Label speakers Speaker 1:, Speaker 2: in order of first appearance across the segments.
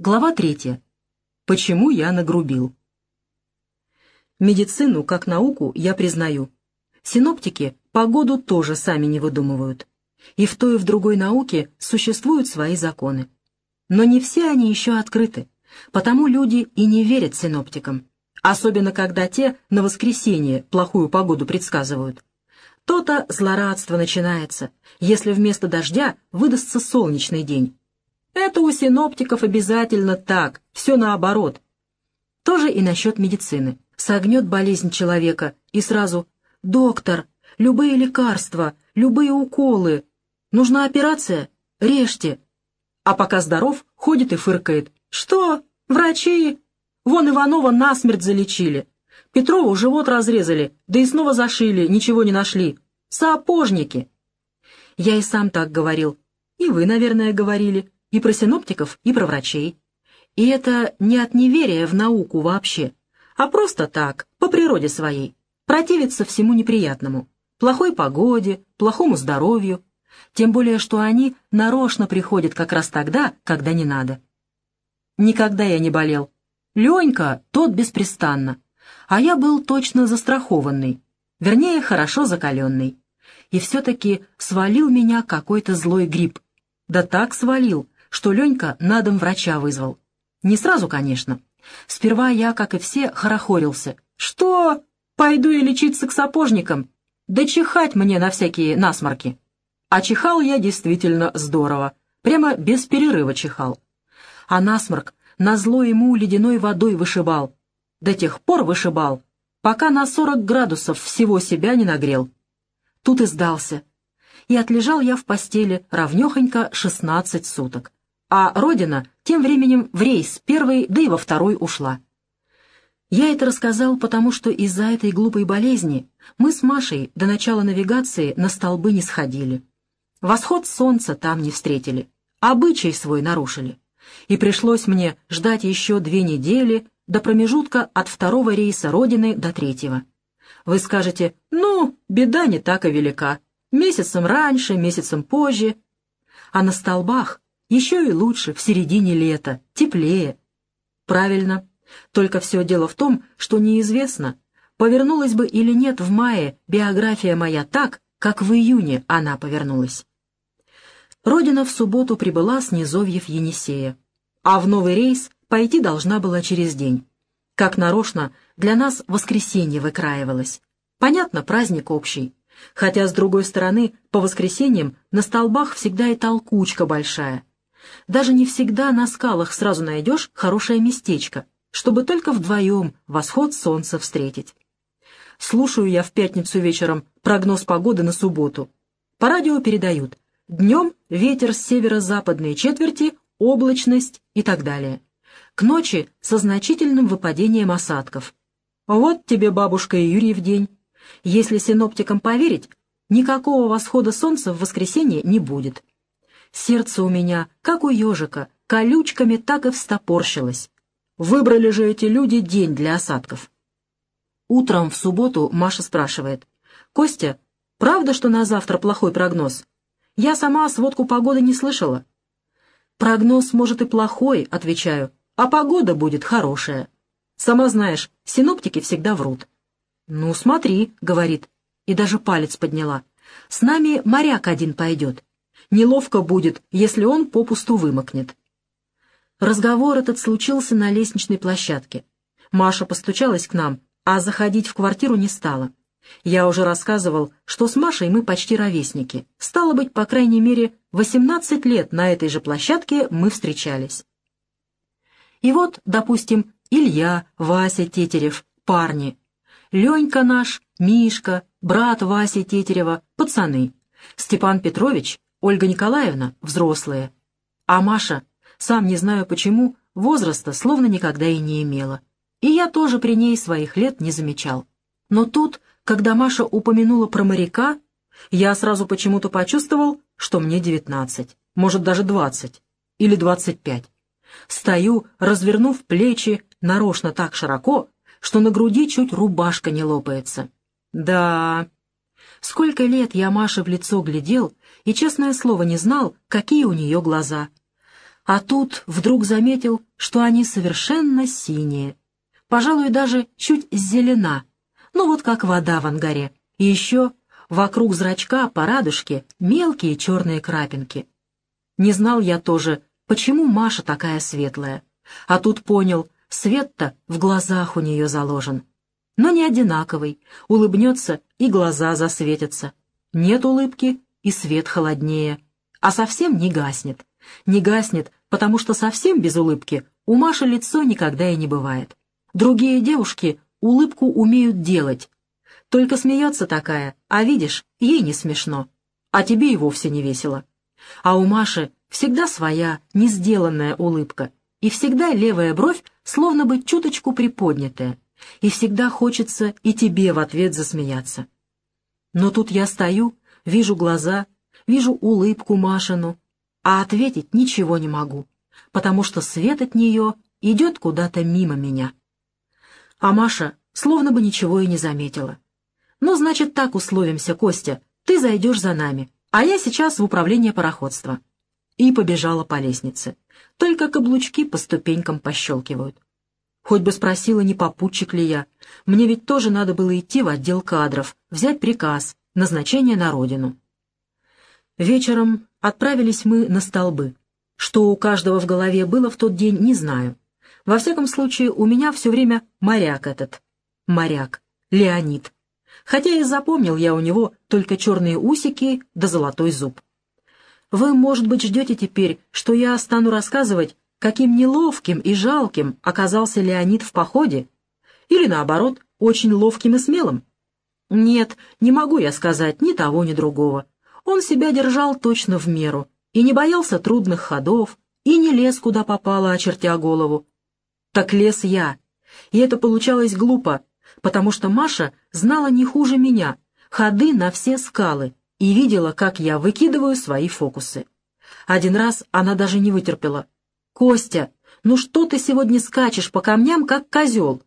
Speaker 1: Глава третья. Почему я нагрубил? Медицину, как науку, я признаю. Синоптики погоду тоже сами не выдумывают. И в той и в другой науке существуют свои законы. Но не все они еще открыты, потому люди и не верят синоптикам, особенно когда те на воскресенье плохую погоду предсказывают. То-то злорадство начинается, если вместо дождя выдастся солнечный день это у синоптиков обязательно так, все наоборот. Тоже и насчет медицины. Согнет болезнь человека, и сразу «Доктор, любые лекарства, любые уколы. Нужна операция? Режьте». А пока здоров, ходит и фыркает. «Что? Врачи? Вон Иванова насмерть залечили. Петрову живот разрезали, да и снова зашили, ничего не нашли. Сапожники!» Я и сам так говорил. И вы, наверное, говорили и про синоптиков, и про врачей. И это не от неверия в науку вообще, а просто так, по природе своей, противиться всему неприятному, плохой погоде, плохому здоровью, тем более что они нарочно приходят как раз тогда, когда не надо. Никогда я не болел. Ленька тот беспрестанно, а я был точно застрахованный, вернее, хорошо закаленный. И все-таки свалил меня какой-то злой гриб. Да так свалил, что Ленька на дом врача вызвал. Не сразу, конечно. Сперва я, как и все, хорохорился. «Что? Пойду я лечиться к сапожникам? Да чихать мне на всякие насморки!» А чихал я действительно здорово, прямо без перерыва чихал. А насморк назло ему ледяной водой вышибал. До тех пор вышибал, пока на сорок градусов всего себя не нагрел. Тут и сдался. И отлежал я в постели равнехонько шестнадцать суток а Родина тем временем в рейс первый, да и во второй ушла. Я это рассказал, потому что из-за этой глупой болезни мы с Машей до начала навигации на столбы не сходили. Восход солнца там не встретили, обычай свой нарушили. И пришлось мне ждать еще две недели до промежутка от второго рейса Родины до третьего. Вы скажете, ну, беда не так и велика. Месяцем раньше, месяцем позже. А на столбах еще и лучше, в середине лета, теплее. Правильно. Только все дело в том, что неизвестно, повернулась бы или нет в мае биография моя так, как в июне она повернулась. Родина в субботу прибыла с низовьев Енисея, а в новый рейс пойти должна была через день. Как нарочно, для нас воскресенье выкраивалось. Понятно, праздник общий. Хотя, с другой стороны, по воскресеньям на столбах всегда и толкучка большая — даже не всегда на скалах сразу найдешь хорошее местечко, чтобы только вдвоем восход солнца встретить. Слушаю я в пятницу вечером прогноз погоды на субботу. По радио передают. Днем ветер с северо-западной четверти, облачность и так далее. К ночи со значительным выпадением осадков. Вот тебе, бабушка и Юрий в день. Если синоптикам поверить, никакого восхода солнца в воскресенье не будет. Сердце у меня, как у ежика, колючками так и встопорщилось. Выбрали же эти люди день для осадков. Утром в субботу Маша спрашивает. «Костя, правда, что на завтра плохой прогноз? Я сама сводку погоды не слышала». «Прогноз, может, и плохой», — отвечаю, «а погода будет хорошая». Сама знаешь, синоптики всегда врут. «Ну, смотри», — говорит, и даже палец подняла. «С нами моряк один пойдет. Неловко будет, если он попусту вымокнет. Разговор этот случился на лестничной площадке. Маша постучалась к нам, а заходить в квартиру не стала. Я уже рассказывал, что с Машей мы почти ровесники. Стало быть, по крайней мере, 18 лет на этой же площадке мы встречались. И вот, допустим, Илья, Вася Тетерев, парни. Ленька наш, Мишка, брат Васи Тетерева, пацаны. Степан Петрович Ольга Николаевна — взрослая, а Маша, сам не знаю почему, возраста словно никогда и не имела. И я тоже при ней своих лет не замечал. Но тут, когда Маша упомянула про моряка, я сразу почему-то почувствовал, что мне девятнадцать, может даже двадцать или двадцать пять. Стою, развернув плечи, нарочно так широко, что на груди чуть рубашка не лопается. Да, сколько лет я Маше в лицо глядел и, честное слово, не знал, какие у нее глаза. А тут вдруг заметил, что они совершенно синие. Пожалуй, даже чуть зелена. Ну вот как вода в ангаре. И еще вокруг зрачка по радужке мелкие черные крапинки. Не знал я тоже, почему Маша такая светлая. А тут понял, свет-то в глазах у нее заложен. Но не одинаковый, улыбнется и глаза засветятся. Нет улыбки и свет холоднее, а совсем не гаснет. Не гаснет, потому что совсем без улыбки у Маши лицо никогда и не бывает. Другие девушки улыбку умеют делать. Только смеется такая, а видишь, ей не смешно, а тебе и вовсе не весело. А у Маши всегда своя, не сделанная улыбка, и всегда левая бровь словно бы чуточку приподнятая, и всегда хочется и тебе в ответ засмеяться. Но тут я стою, вижу глаза, вижу улыбку Машину, а ответить ничего не могу, потому что свет от нее идет куда-то мимо меня. А Маша словно бы ничего и не заметила. «Ну, значит, так условимся, Костя, ты зайдешь за нами, а я сейчас в управление пароходства». И побежала по лестнице. Только каблучки по ступенькам пощелкивают. Хоть бы спросила, не попутчик ли я. Мне ведь тоже надо было идти в отдел кадров, взять приказ, назначение на родину. Вечером отправились мы на столбы. Что у каждого в голове было в тот день, не знаю. Во всяком случае, у меня все время моряк этот. Моряк. Леонид. Хотя и запомнил я у него только черные усики да золотой зуб. Вы, может быть, ждете теперь, что я стану рассказывать, каким неловким и жалким оказался Леонид в походе? Или, наоборот, очень ловким и смелым? Нет, не могу я сказать ни того, ни другого. Он себя держал точно в меру и не боялся трудных ходов, и не лез куда попало, очертя голову. Так лез я, и это получалось глупо, потому что Маша знала не хуже меня ходы на все скалы и видела, как я выкидываю свои фокусы. Один раз она даже не вытерпела. «Костя, ну что ты сегодня скачешь по камням, как козел?»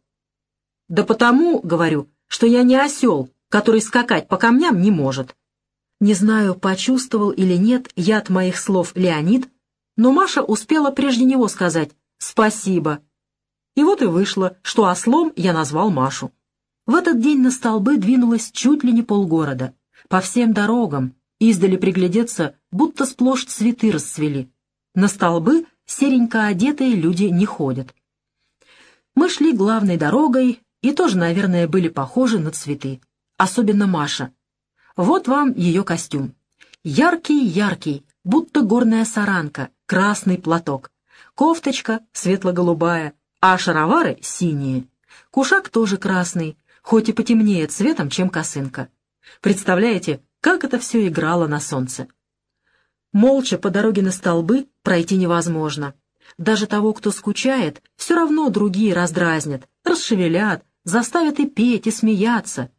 Speaker 1: «Да потому, — говорю, — что я не осел, который скакать по камням не может». Не знаю, почувствовал или нет яд моих слов Леонид, но Маша успела прежде него сказать «спасибо». И вот и вышло, что ослом я назвал Машу. В этот день на столбы двинулось чуть ли не полгорода. По всем дорогам, издали приглядеться, будто сплошь цветы расцвели. На столбы серенько одетые люди не ходят. Мы шли главной дорогой и тоже, наверное, были похожи на цветы. Особенно Маша. Вот вам ее костюм. Яркий-яркий, будто горная саранка, красный платок. Кофточка светло-голубая, а шаровары синие. Кушак тоже красный, хоть и потемнее цветом, чем косынка. Представляете, как это все играло на солнце? Молча по дороге на столбы пройти невозможно. Даже того, кто скучает, все равно другие раздразнят, расшевелят, заставят и петь, и смеяться.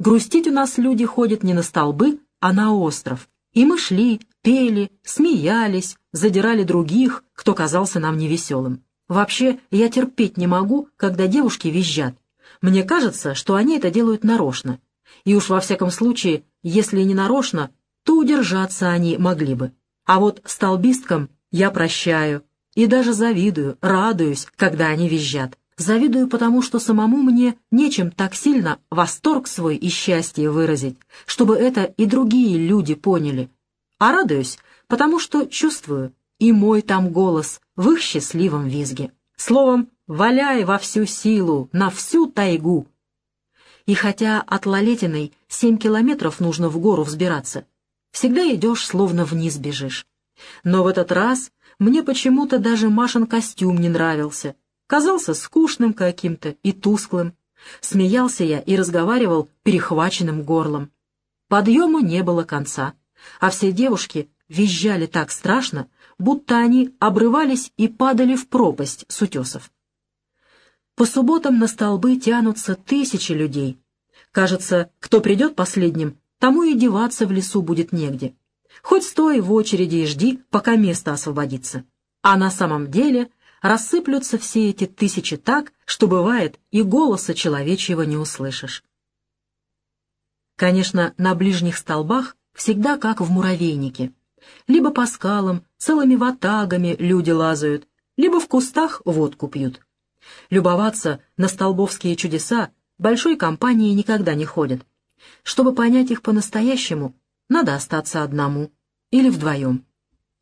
Speaker 1: Грустить у нас люди ходят не на столбы, а на остров. И мы шли, пели, смеялись, задирали других, кто казался нам невеселым. Вообще, я терпеть не могу, когда девушки визжат. Мне кажется, что они это делают нарочно. И уж во всяком случае, если не нарочно, то удержаться они могли бы. А вот столбисткам я прощаю и даже завидую, радуюсь, когда они визжат. Завидую потому, что самому мне нечем так сильно восторг свой и счастье выразить, чтобы это и другие люди поняли. А радуюсь, потому что чувствую, и мой там голос в их счастливом визге. Словом, валяй во всю силу, на всю тайгу. И хотя от Лалетиной семь километров нужно в гору взбираться, Всегда идешь, словно вниз бежишь. Но в этот раз мне почему-то даже Машин костюм не нравился. Казался скучным каким-то и тусклым. Смеялся я и разговаривал перехваченным горлом. Подъему не было конца, а все девушки визжали так страшно, будто они обрывались и падали в пропасть с утесов. По субботам на столбы тянутся тысячи людей. Кажется, кто придет последним, тому и деваться в лесу будет негде. Хоть стой в очереди и жди, пока место освободится. А на самом деле рассыплются все эти тысячи так, что бывает и голоса человечьего не услышишь. Конечно, на ближних столбах всегда как в муравейнике. Либо по скалам, целыми ватагами люди лазают, либо в кустах водку пьют. Любоваться на столбовские чудеса большой компании никогда не ходят. Чтобы понять их по-настоящему, надо остаться одному или вдвоем.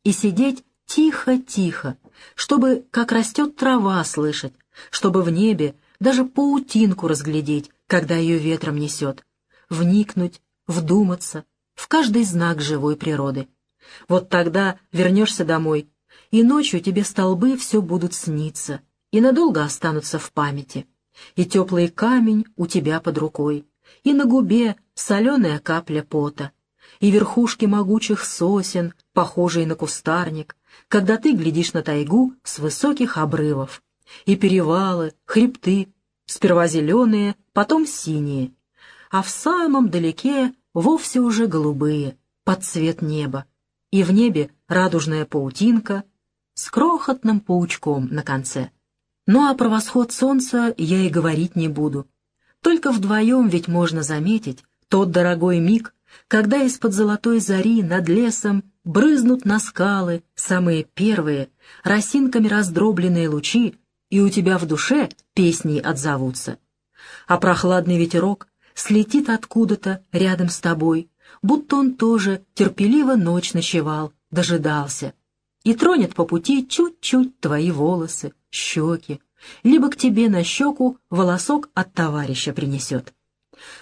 Speaker 1: И сидеть тихо-тихо, чтобы, как растет трава, слышать, чтобы в небе даже паутинку разглядеть, когда ее ветром несет, вникнуть, вдуматься в каждый знак живой природы. Вот тогда вернешься домой, и ночью тебе столбы все будут сниться, и надолго останутся в памяти, и теплый камень у тебя под рукой, и на губе соленая капля пота, и верхушки могучих сосен, похожие на кустарник, когда ты глядишь на тайгу с высоких обрывов, и перевалы, хребты, сперва зеленые, потом синие, а в самом далеке вовсе уже голубые, под цвет неба, и в небе радужная паутинка с крохотным паучком на конце. Ну а про восход солнца я и говорить не буду. Только вдвоем ведь можно заметить тот дорогой миг, когда из-под золотой зари над лесом брызнут на скалы самые первые, росинками раздробленные лучи, и у тебя в душе песней отзовутся. А прохладный ветерок слетит откуда-то рядом с тобой, будто он тоже терпеливо ночь ночевал, дожидался, и тронет по пути чуть-чуть твои волосы, щеки, либо к тебе на щеку волосок от товарища принесет.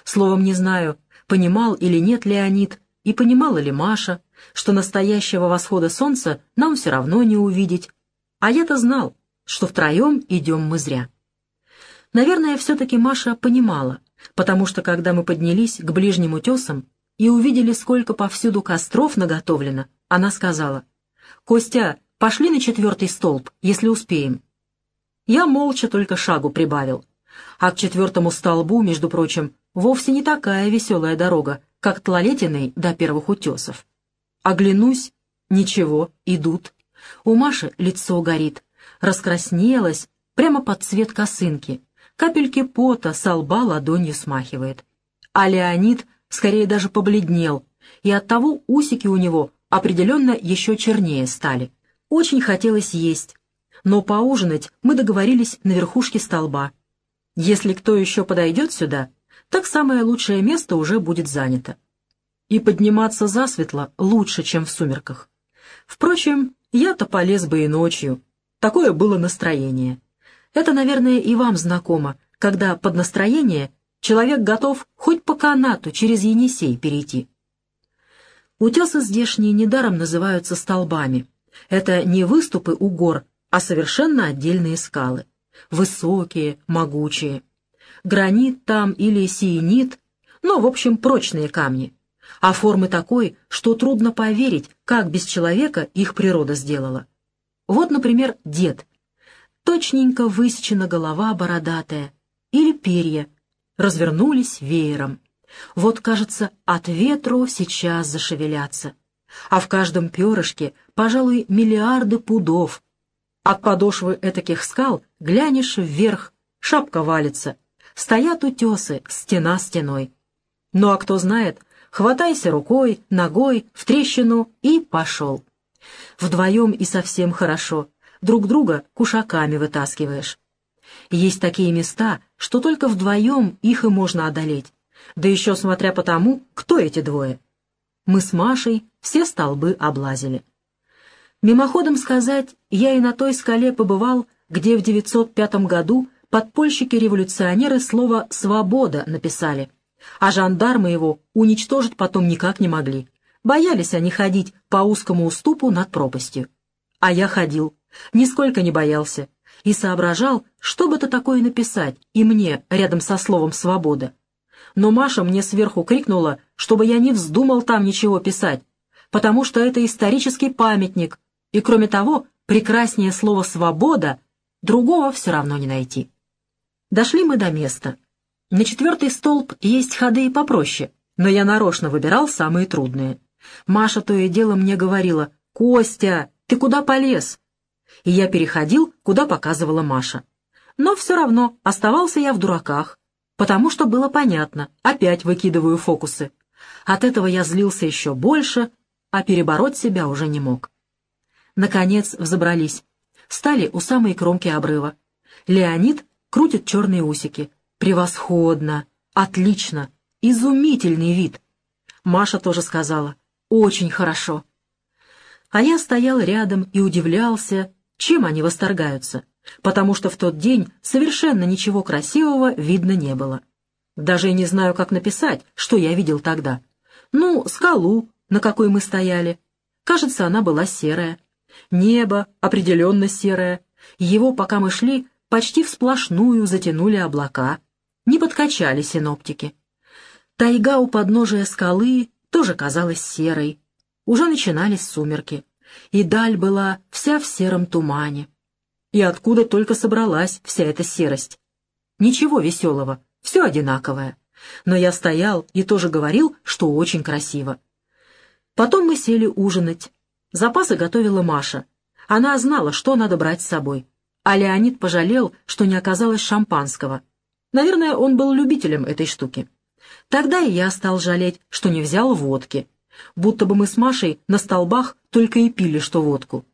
Speaker 1: Словом, не знаю, понимал или нет Леонид, и понимала ли Маша, что настоящего восхода солнца нам все равно не увидеть, а я-то знал, что втроем идем мы зря. Наверное, все-таки Маша понимала, потому что, когда мы поднялись к ближним утесам и увидели, сколько повсюду костров наготовлено, она сказала, «Костя, пошли на четвертый столб, если успеем». Я молча только шагу прибавил. А к четвертому столбу, между прочим, вовсе не такая веселая дорога, как Тлалетиной до первых утесов. Оглянусь, ничего, идут. У Маши лицо горит, раскраснелось, прямо под цвет косынки, капельки пота со лба ладонью смахивает. А Леонид скорее даже побледнел, и оттого усики у него определенно еще чернее стали. Очень хотелось есть, но поужинать мы договорились на верхушке столба. Если кто еще подойдет сюда, так самое лучшее место уже будет занято. И подниматься засветло лучше, чем в сумерках. Впрочем, я-то полез бы и ночью. Такое было настроение. Это, наверное, и вам знакомо, когда под настроение человек готов хоть по канату через Енисей перейти. Утесы здешние недаром называются столбами. Это не выступы у гор, а совершенно отдельные скалы. Высокие, могучие. Гранит там или сиенит, но, в общем, прочные камни. А формы такой, что трудно поверить, как без человека их природа сделала. Вот, например, дед. Точненько высечена голова бородатая. Или перья. Развернулись веером. Вот, кажется, от ветру сейчас зашевелятся. А в каждом перышке, пожалуй, миллиарды пудов, от подошвы этаких скал глянешь вверх, шапка валится. Стоят утесы, стена стеной. Ну а кто знает, хватайся рукой, ногой, в трещину и пошел. Вдвоем и совсем хорошо, друг друга кушаками вытаскиваешь. Есть такие места, что только вдвоем их и можно одолеть, да еще смотря по тому, кто эти двое. Мы с Машей все столбы облазили. Мимоходом сказать, я и на той скале побывал, где в 905 году подпольщики-революционеры слово «свобода» написали, а жандармы его уничтожить потом никак не могли. Боялись они ходить по узкому уступу над пропастью. А я ходил, нисколько не боялся, и соображал, что бы это такое написать, и мне, рядом со словом «свобода». Но Маша мне сверху крикнула, чтобы я не вздумал там ничего писать, потому что это исторический памятник, и, кроме того, прекраснее слово «свобода» другого все равно не найти. Дошли мы до места. На четвертый столб есть ходы и попроще, но я нарочно выбирал самые трудные. Маша то и дело мне говорила «Костя, ты куда полез?» И я переходил, куда показывала Маша. Но все равно оставался я в дураках, потому что было понятно, опять выкидываю фокусы. От этого я злился еще больше, а перебороть себя уже не мог. Наконец взобрались. Стали у самой кромки обрыва. Леонид крутит черные усики. Превосходно! Отлично! Изумительный вид! Маша тоже сказала. Очень хорошо. А я стоял рядом и удивлялся, чем они восторгаются, потому что в тот день совершенно ничего красивого видно не было. Даже не знаю, как написать, что я видел тогда. Ну, скалу, на какой мы стояли. Кажется, она была серая. Небо определенно серое. Его, пока мы шли, почти всплошную затянули облака. Не подкачали синоптики. Тайга у подножия скалы тоже казалась серой. Уже начинались сумерки, и даль была вся в сером тумане. И откуда только собралась вся эта серость? Ничего веселого, все одинаковое. Но я стоял и тоже говорил, что очень красиво. Потом мы сели ужинать. Запасы готовила Маша. Она знала, что надо брать с собой. А Леонид пожалел, что не оказалось шампанского. Наверное, он был любителем этой штуки. Тогда и я стал жалеть, что не взял водки. Будто бы мы с Машей на столбах только и пили, что водку.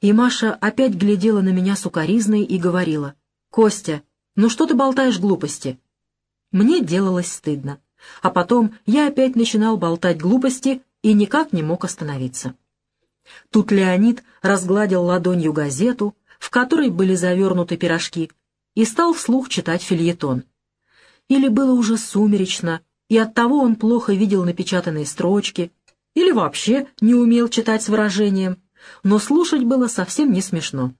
Speaker 1: И Маша опять глядела на меня сукоризной и говорила, «Костя, ну что ты болтаешь глупости?» Мне делалось стыдно. А потом я опять начинал болтать глупости и никак не мог остановиться. Тут Леонид разгладил ладонью газету, в которой были завернуты пирожки, и стал вслух читать фильетон. Или было уже сумеречно, и оттого он плохо видел напечатанные строчки, или вообще не умел читать с выражением, но слушать было совсем не смешно.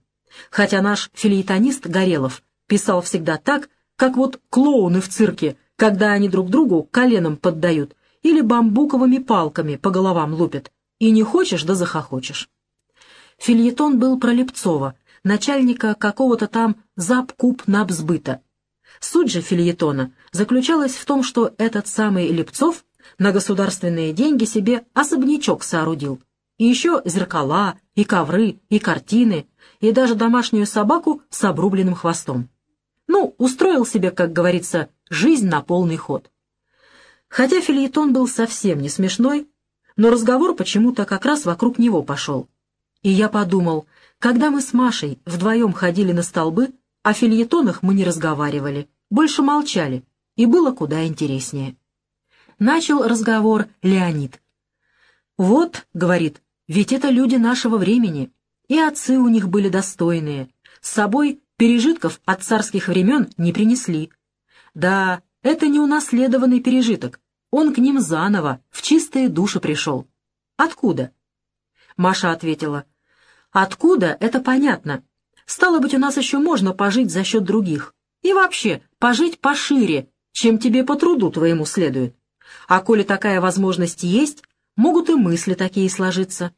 Speaker 1: Хотя наш филейтонист Горелов писал всегда так, как вот клоуны в цирке, когда они друг другу коленом поддают или бамбуковыми палками по головам лупят. И не хочешь, да захохочешь. Фильетон был про Лепцова, начальника какого-то там запкуп-набсбыта. Суть же фильетона заключалась в том, что этот самый Лепцов на государственные деньги себе особнячок соорудил. И еще зеркала, и ковры, и картины, и даже домашнюю собаку с обрубленным хвостом. Ну, устроил себе, как говорится, жизнь на полный ход. Хотя фильетон был совсем не смешной, но разговор почему-то как раз вокруг него пошел. И я подумал, когда мы с Машей вдвоем ходили на столбы, о фильетонах мы не разговаривали, больше молчали, и было куда интереснее. Начал разговор Леонид. «Вот, — говорит, — ведь это люди нашего времени, и отцы у них были достойные, с собой пережитков от царских времен не принесли. Да, это не унаследованный пережиток, он к ним заново, в чистые души пришел. Откуда? Маша ответила. Откуда, это понятно. Стало быть, у нас еще можно пожить за счет других. И вообще, пожить пошире, чем тебе по труду твоему следует. А коли такая возможность есть, могут и мысли такие сложиться.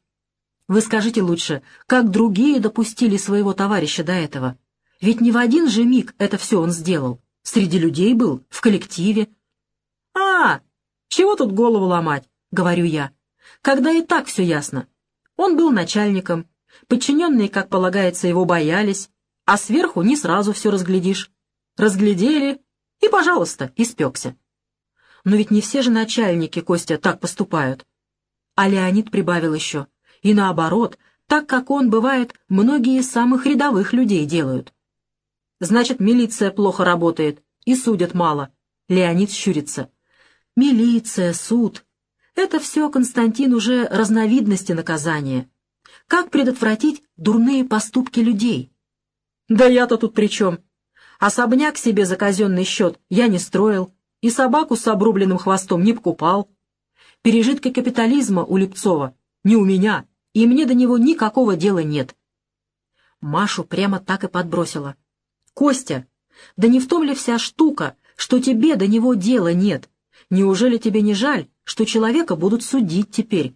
Speaker 1: Вы скажите лучше, как другие допустили своего товарища до этого? Ведь не в один же миг это все он сделал. Среди людей был, в коллективе. «А, чего тут голову ломать?» — говорю я. «Когда и так все ясно. Он был начальником, подчиненные, как полагается, его боялись, а сверху не сразу все разглядишь. Разглядели, и, пожалуйста, испекся. Но ведь не все же начальники, Костя, так поступают. А Леонид прибавил еще. И наоборот, так как он, бывает, многие из самых рядовых людей делают. Значит, милиция плохо работает и судят мало. Леонид щурится. Милиция, суд — это все, Константин, уже разновидности наказания. Как предотвратить дурные поступки людей? Да я-то тут при чем? Особняк себе за казенный счет я не строил, и собаку с обрубленным хвостом не покупал. Пережитки капитализма у Лепцова не у меня, и мне до него никакого дела нет. Машу прямо так и подбросила. «Костя, да не в том ли вся штука, что тебе до него дела нет? Неужели тебе не жаль, что человека будут судить теперь?»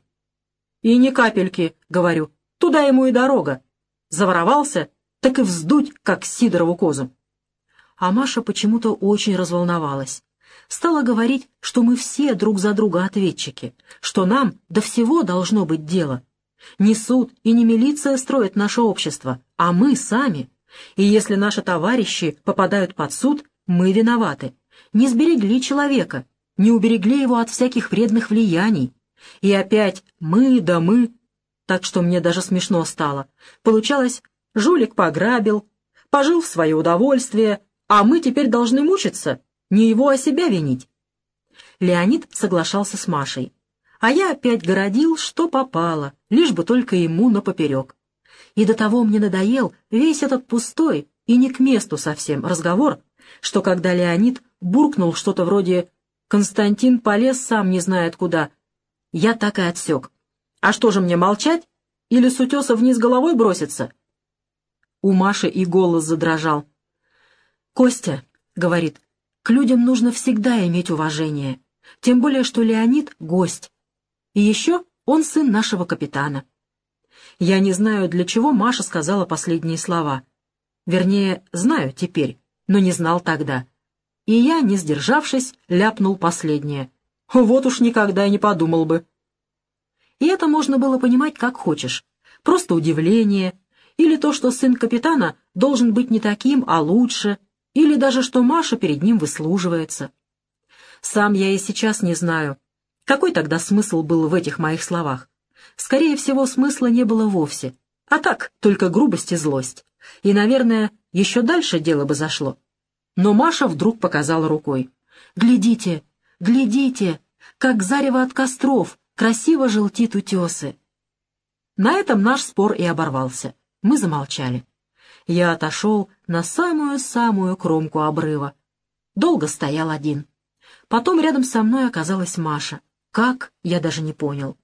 Speaker 1: «И ни капельки», — говорю, — «туда ему и дорога. Заворовался, так и вздуть, как Сидорову козу». А Маша почему-то очень разволновалась. Стала говорить, что мы все друг за друга ответчики, что нам до всего должно быть дело. Не суд и не милиция строят наше общество, а мы сами. И если наши товарищи попадают под суд, мы виноваты. Не сберегли человека, не уберегли его от всяких вредных влияний. И опять мы да мы. так что мне даже смешно стало. Получалось, жулик пограбил, пожил в свое удовольствие, а мы теперь должны мучиться, не его, а себя винить. Леонид соглашался с Машей. А я опять городил, что попало, лишь бы только ему напоперек. И до того мне надоел весь этот пустой и не к месту совсем разговор, что когда Леонид буркнул что-то вроде «Константин полез сам не знает куда», я так и отсек. «А что же мне, молчать? Или с утеса вниз головой броситься?» У Маши и голос задрожал. «Костя», — говорит, — «к людям нужно всегда иметь уважение, тем более что Леонид — гость. И еще он сын нашего капитана». Я не знаю, для чего Маша сказала последние слова. Вернее, знаю теперь, но не знал тогда. И я, не сдержавшись, ляпнул последнее. Вот уж никогда и не подумал бы. И это можно было понимать как хочешь. Просто удивление, или то, что сын капитана должен быть не таким, а лучше, или даже что Маша перед ним выслуживается. Сам я и сейчас не знаю, какой тогда смысл был в этих моих словах. Скорее всего, смысла не было вовсе, а так, только грубость и злость. И, наверное, еще дальше дело бы зашло. Но Маша вдруг показала рукой. «Глядите, глядите, как зарево от костров красиво желтит утесы!» На этом наш спор и оборвался. Мы замолчали. Я отошел на самую-самую кромку обрыва. Долго стоял один. Потом рядом со мной оказалась Маша. Как, я даже не понял.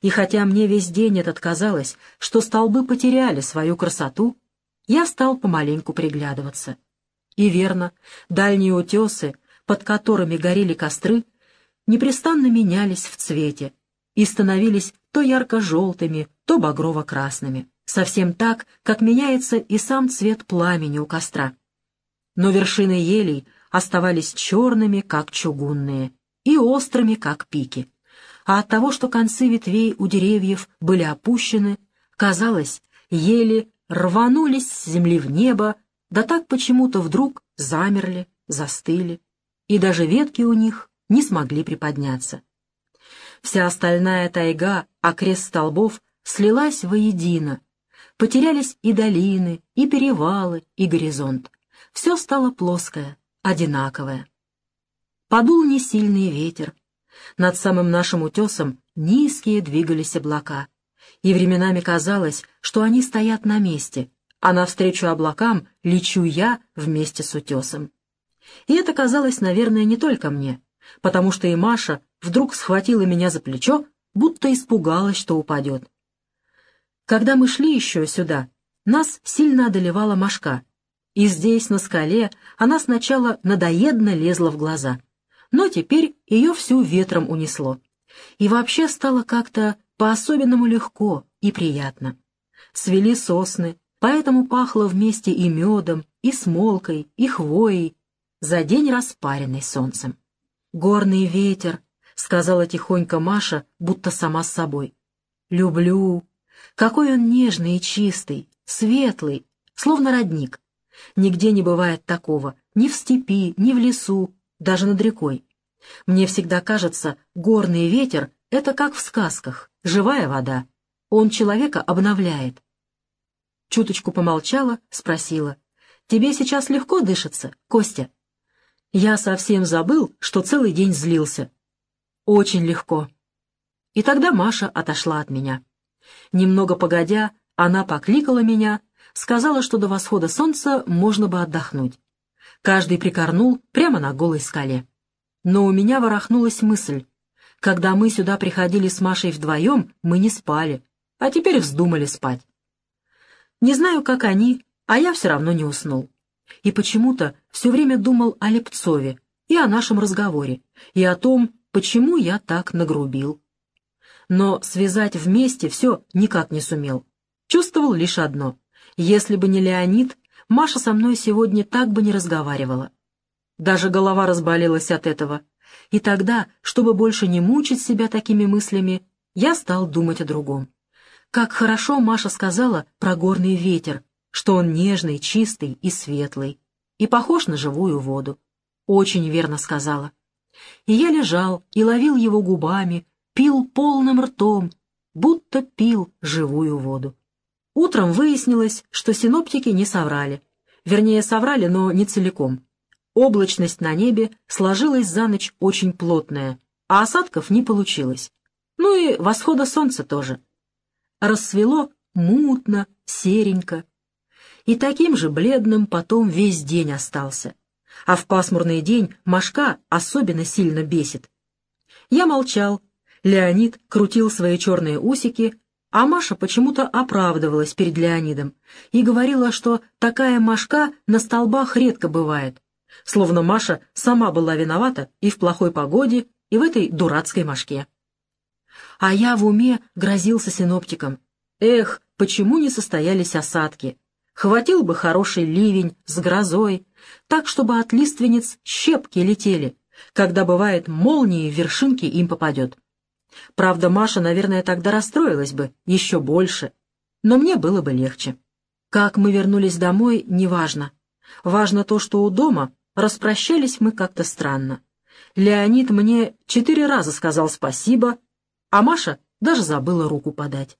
Speaker 1: И хотя мне весь день этот казалось, что столбы потеряли свою красоту, я стал помаленьку приглядываться. И верно, дальние утесы, под которыми горели костры, непрестанно менялись в цвете и становились то ярко-желтыми, то багрово-красными совсем так, как меняется и сам цвет пламени у костра. Но вершины елей оставались черными, как чугунные, и острыми, как пики. А от того, что концы ветвей у деревьев были опущены, казалось, ели рванулись с земли в небо, да так почему-то вдруг замерли, застыли, и даже ветки у них не смогли приподняться. Вся остальная тайга, окрест столбов, слилась воедино, Потерялись и долины, и перевалы, и горизонт. Все стало плоское, одинаковое. Подул несильный ветер. Над самым нашим утесом низкие двигались облака. И временами казалось, что они стоят на месте, а навстречу облакам лечу я вместе с утесом. И это казалось, наверное, не только мне, потому что и Маша вдруг схватила меня за плечо, будто испугалась, что упадет. Когда мы шли еще сюда, нас сильно одолевала мошка, и здесь, на скале, она сначала надоедно лезла в глаза, но теперь ее всю ветром унесло, и вообще стало как-то по-особенному легко и приятно. Свели сосны, поэтому пахло вместе и медом, и смолкой, и хвоей, за день распаренный солнцем. «Горный ветер», — сказала тихонько Маша, будто сама с собой. «Люблю, какой он нежный и чистый, светлый, словно родник. Нигде не бывает такого, ни в степи, ни в лесу, даже над рекой. Мне всегда кажется, горный ветер — это как в сказках, живая вода. Он человека обновляет. Чуточку помолчала, спросила. «Тебе сейчас легко дышится, Костя?» Я совсем забыл, что целый день злился. «Очень легко». И тогда Маша отошла от меня. Немного погодя, она покликала меня, сказала, что до восхода солнца можно бы отдохнуть. Каждый прикорнул прямо на голой скале. Но у меня ворохнулась мысль. Когда мы сюда приходили с Машей вдвоем, мы не спали, а теперь вздумали спать. Не знаю, как они, а я все равно не уснул. И почему-то все время думал о Лепцове и о нашем разговоре, и о том, почему я так нагрубил но связать вместе все никак не сумел. Чувствовал лишь одно. Если бы не Леонид, Маша со мной сегодня так бы не разговаривала. Даже голова разболелась от этого. И тогда, чтобы больше не мучить себя такими мыслями, я стал думать о другом. Как хорошо Маша сказала про горный ветер, что он нежный, чистый и светлый, и похож на живую воду. Очень верно сказала. И я лежал и ловил его губами, пил полным ртом, будто пил живую воду. Утром выяснилось, что синоптики не соврали. Вернее, соврали, но не целиком. Облачность на небе сложилась за ночь очень плотная, а осадков не получилось. Ну и восхода солнца тоже. Рассвело мутно, серенько. И таким же бледным потом весь день остался. А в пасмурный день мошка особенно сильно бесит. Я молчал. Леонид крутил свои черные усики, а Маша почему-то оправдывалась перед Леонидом и говорила, что такая мошка на столбах редко бывает, словно Маша сама была виновата и в плохой погоде, и в этой дурацкой мошке. А я в уме грозился синоптиком. Эх, почему не состоялись осадки? Хватил бы хороший ливень с грозой, так, чтобы от лиственниц щепки летели, когда бывает молнии в вершинки им попадет. Правда, Маша, наверное, тогда расстроилась бы, еще больше, но мне было бы легче. Как мы вернулись домой, неважно. Важно то, что у дома распрощались мы как-то странно. Леонид мне четыре раза сказал спасибо, а Маша даже забыла руку подать.